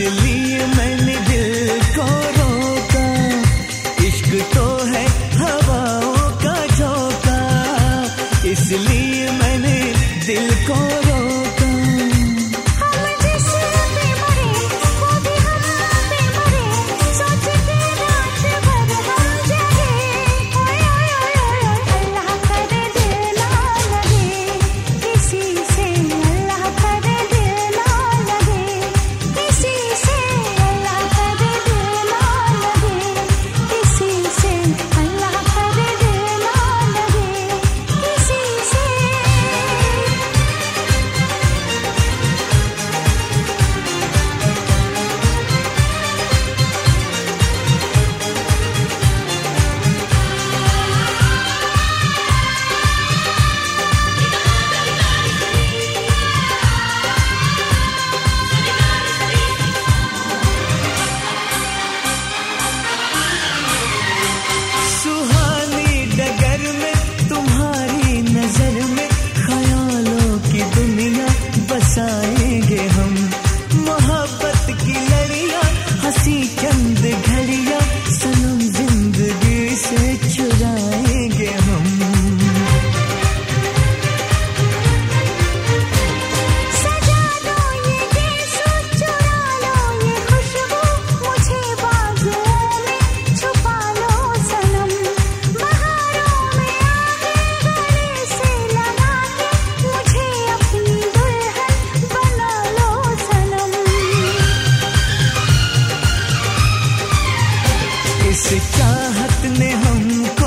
delete इस चाहत ने हमको